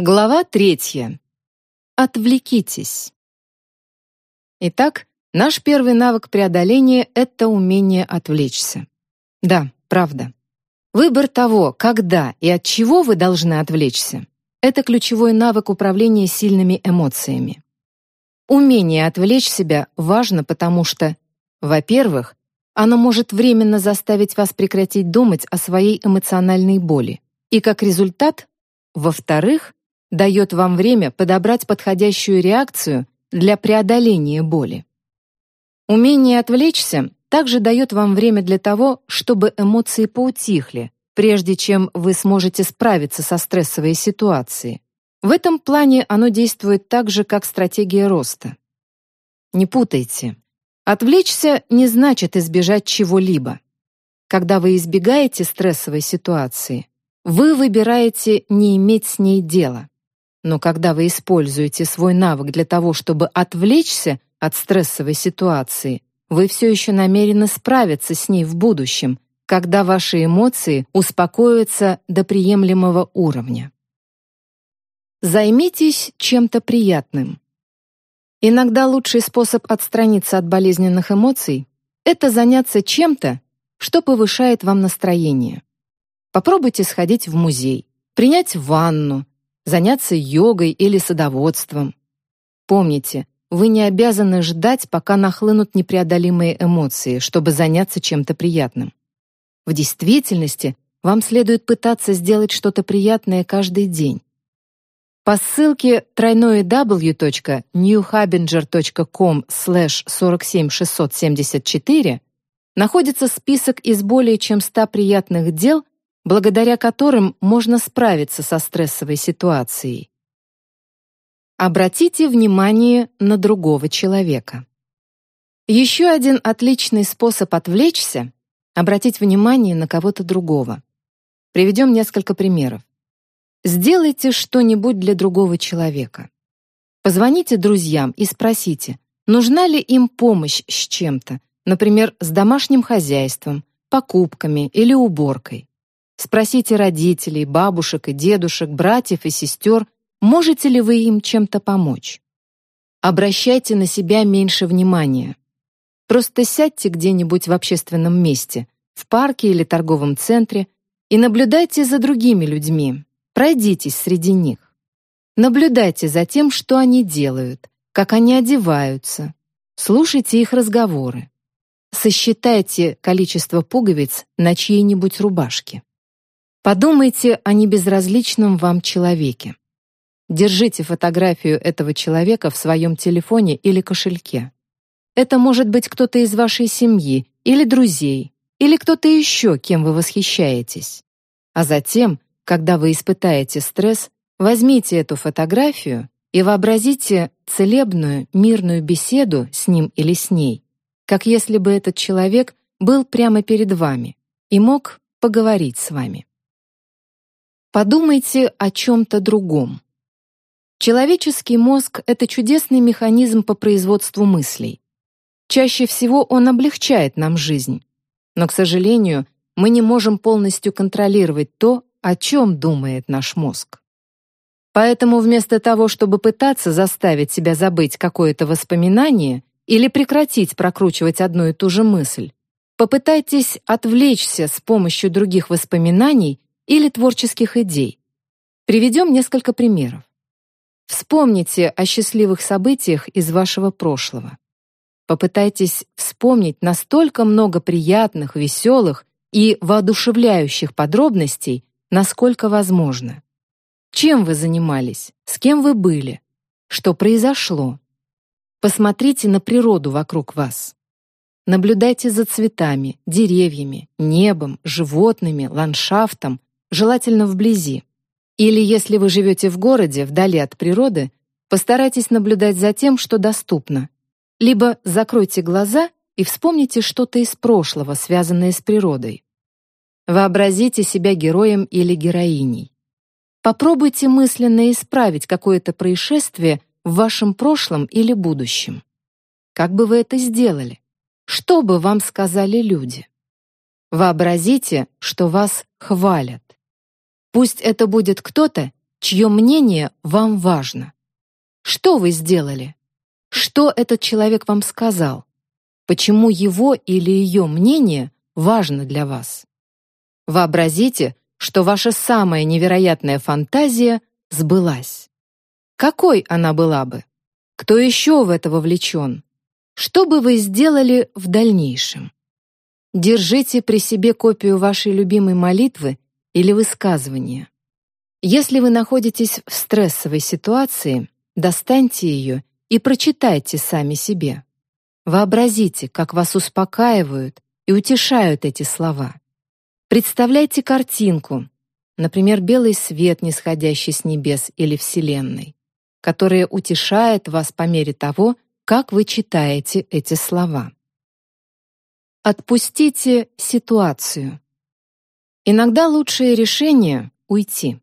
Глава третья. Отвлекитесь. Итак, наш первый навык преодоления — это умение отвлечься. Да, правда. Выбор того, когда и от чего вы должны отвлечься, это ключевой навык управления сильными эмоциями. Умение отвлечь себя важно, потому что, во-первых, оно может временно заставить вас прекратить думать о своей эмоциональной боли, и как результат, во-вторых, дает вам время подобрать подходящую реакцию для преодоления боли. Умение отвлечься также дает вам время для того, чтобы эмоции поутихли, прежде чем вы сможете справиться со стрессовой ситуацией. В этом плане оно действует так же, как стратегия роста. Не путайте. Отвлечься не значит избежать чего-либо. Когда вы избегаете стрессовой ситуации, вы выбираете не иметь с ней дела. Но когда вы используете свой навык для того, чтобы отвлечься от стрессовой ситуации, вы все еще намерены справиться с ней в будущем, когда ваши эмоции успокоятся до приемлемого уровня. Займитесь чем-то приятным. Иногда лучший способ отстраниться от болезненных эмоций — это заняться чем-то, что повышает вам настроение. Попробуйте сходить в музей, принять ванну, заняться йогой или садоводством. Помните, вы не обязаны ждать, пока нахлынут непреодолимые эмоции, чтобы заняться чем-то приятным. В действительности вам следует пытаться сделать что-то приятное каждый день. По ссылке www.newhabinger.com 47674 находится список из более чем 100 приятных дел, благодаря которым можно справиться со стрессовой ситуацией. Обратите внимание на другого человека. Еще один отличный способ отвлечься — обратить внимание на кого-то другого. Приведем несколько примеров. Сделайте что-нибудь для другого человека. Позвоните друзьям и спросите, нужна ли им помощь с чем-то, например, с домашним хозяйством, покупками или уборкой. Спросите родителей, бабушек и дедушек, братьев и сестер, можете ли вы им чем-то помочь. Обращайте на себя меньше внимания. Просто сядьте где-нибудь в общественном месте, в парке или торговом центре, и наблюдайте за другими людьми, пройдитесь среди них. Наблюдайте за тем, что они делают, как они одеваются, слушайте их разговоры. Сосчитайте количество пуговиц на чьей-нибудь рубашке. Подумайте о небезразличном вам человеке. Держите фотографию этого человека в своем телефоне или кошельке. Это может быть кто-то из вашей семьи или друзей, или кто-то еще, кем вы восхищаетесь. А затем, когда вы испытаете стресс, возьмите эту фотографию и вообразите целебную, мирную беседу с ним или с ней, как если бы этот человек был прямо перед вами и мог поговорить с вами. Подумайте о чем-то другом. Человеческий мозг — это чудесный механизм по производству мыслей. Чаще всего он облегчает нам жизнь. Но, к сожалению, мы не можем полностью контролировать то, о чем думает наш мозг. Поэтому вместо того, чтобы пытаться заставить себя забыть какое-то воспоминание или прекратить прокручивать одну и ту же мысль, попытайтесь отвлечься с помощью других воспоминаний или творческих идей. Приведем несколько примеров. Вспомните о счастливых событиях из вашего прошлого. Попытайтесь вспомнить настолько много приятных, веселых и воодушевляющих подробностей, насколько возможно. Чем вы занимались? С кем вы были? Что произошло? Посмотрите на природу вокруг вас. Наблюдайте за цветами, деревьями, небом, животными, ландшафтом, желательно вблизи. Или если вы живете в городе, вдали от природы, постарайтесь наблюдать за тем, что доступно. Либо закройте глаза и вспомните что-то из прошлого, связанное с природой. Вообразите себя героем или героиней. Попробуйте мысленно исправить какое-то происшествие в вашем прошлом или будущем. Как бы вы это сделали? Что бы вам сказали люди? Вообразите, что вас хвалят. Пусть это будет кто-то, чье мнение вам важно. Что вы сделали? Что этот человек вам сказал? Почему его или ее мнение важно для вас? Вообразите, что ваша самая невероятная фантазия сбылась. Какой она была бы? Кто еще в это вовлечен? Что бы вы сделали в дальнейшем? Держите при себе копию вашей любимой молитвы или высказывания. Если вы находитесь в стрессовой ситуации, достаньте ее и прочитайте сами себе. Вообразите, как вас успокаивают и утешают эти слова. Представляйте картинку, например, белый свет, нисходящий с небес или Вселенной, которая утешает вас по мере того, как вы читаете эти слова. Отпустите ситуацию. Иногда лучшее решение — уйти.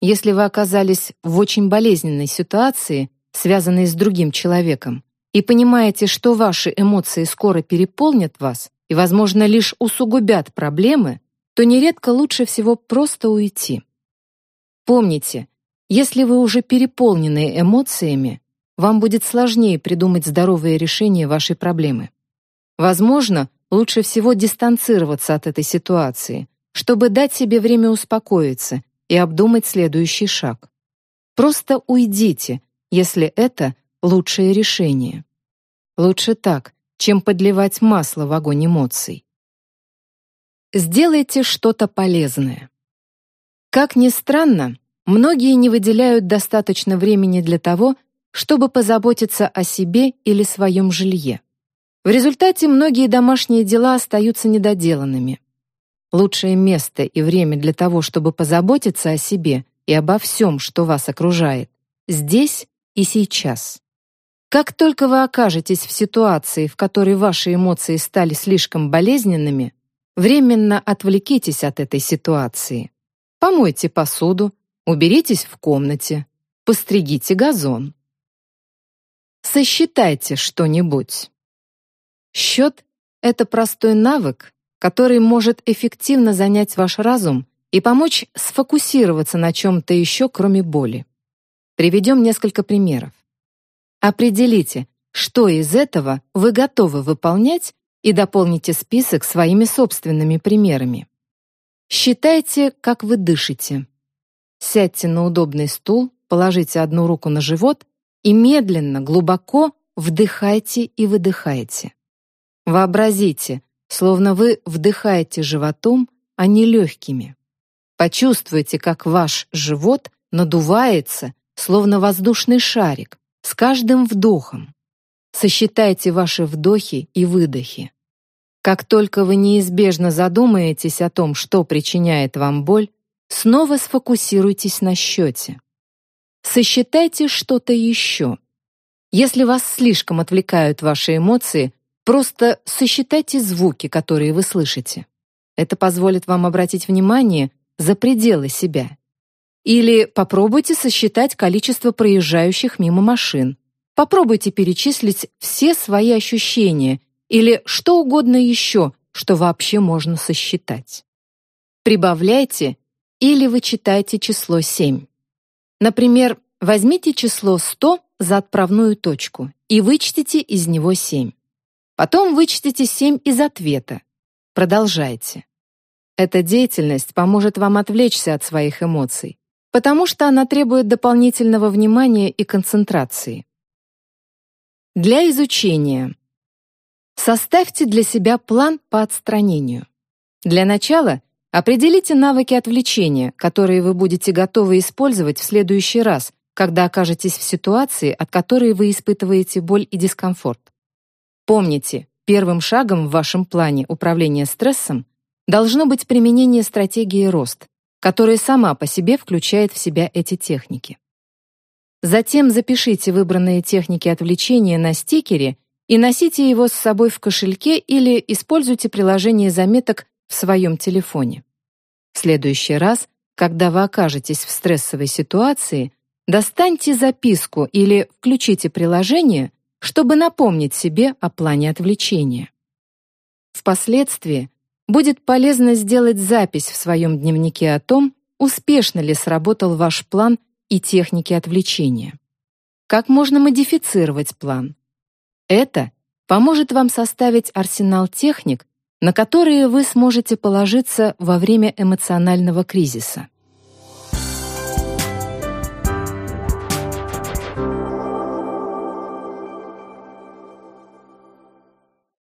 Если вы оказались в очень болезненной ситуации, связанной с другим человеком, и понимаете, что ваши эмоции скоро переполнят вас и, возможно, лишь усугубят проблемы, то нередко лучше всего просто уйти. Помните, если вы уже переполнены эмоциями, вам будет сложнее придумать здоровое решение вашей проблемы. Возможно, лучше всего дистанцироваться от этой ситуации, чтобы дать себе время успокоиться и обдумать следующий шаг. Просто уйдите, если это лучшее решение. Лучше так, чем подливать масло в огонь эмоций. Сделайте что-то полезное. Как ни странно, многие не выделяют достаточно времени для того, чтобы позаботиться о себе или своем жилье. В результате многие домашние дела остаются недоделанными. Лучшее место и время для того, чтобы позаботиться о себе и обо всем, что вас окружает, здесь и сейчас. Как только вы окажетесь в ситуации, в которой ваши эмоции стали слишком болезненными, Временно отвлекитесь от этой ситуации. Помойте посуду, уберитесь в комнате, постригите газон. Сосчитайте что-нибудь. Счет — это простой навык, который может эффективно занять ваш разум и помочь сфокусироваться на чем-то еще, кроме боли. Приведем несколько примеров. Определите, что из этого вы готовы выполнять и дополните список своими собственными примерами. Считайте, как вы дышите. Сядьте на удобный стул, положите одну руку на живот и медленно, глубоко вдыхайте и выдыхайте. Вообразите, словно вы вдыхаете животом, а не легкими. Почувствуйте, как ваш живот надувается, словно воздушный шарик, с каждым вдохом. Сосчитайте ваши вдохи и выдохи. Как только вы неизбежно задумаетесь о том, что причиняет вам боль, снова сфокусируйтесь на счете. Сосчитайте что-то еще. Если вас слишком отвлекают ваши эмоции, просто сосчитайте звуки, которые вы слышите. Это позволит вам обратить внимание за пределы себя. Или попробуйте сосчитать количество проезжающих мимо машин. Попробуйте перечислить все свои ощущения или что угодно еще, что вообще можно сосчитать. Прибавляйте или вычитайте число 7. Например, возьмите число 100 за отправную точку и вычтите из него 7. Потом вычтите 7 из ответа. Продолжайте. Эта деятельность поможет вам отвлечься от своих эмоций, потому что она требует дополнительного внимания и концентрации. Для изучения. Составьте для себя план по отстранению. Для начала определите навыки отвлечения, которые вы будете готовы использовать в следующий раз, когда окажетесь в ситуации, от которой вы испытываете боль и дискомфорт. Помните, первым шагом в вашем плане управления стрессом должно быть применение стратегии рост, которая сама по себе включает в себя эти техники. Затем запишите выбранные техники отвлечения на стикере и носите его с собой в кошельке или используйте приложение заметок в своем телефоне. В следующий раз, когда вы окажетесь в стрессовой ситуации, достаньте записку или включите приложение, чтобы напомнить себе о плане отвлечения. Впоследствии будет полезно сделать запись в своем дневнике о том, успешно ли сработал ваш план и техники отвлечения. Как можно модифицировать план? Это поможет вам составить арсенал техник, на которые вы сможете положиться во время эмоционального кризиса.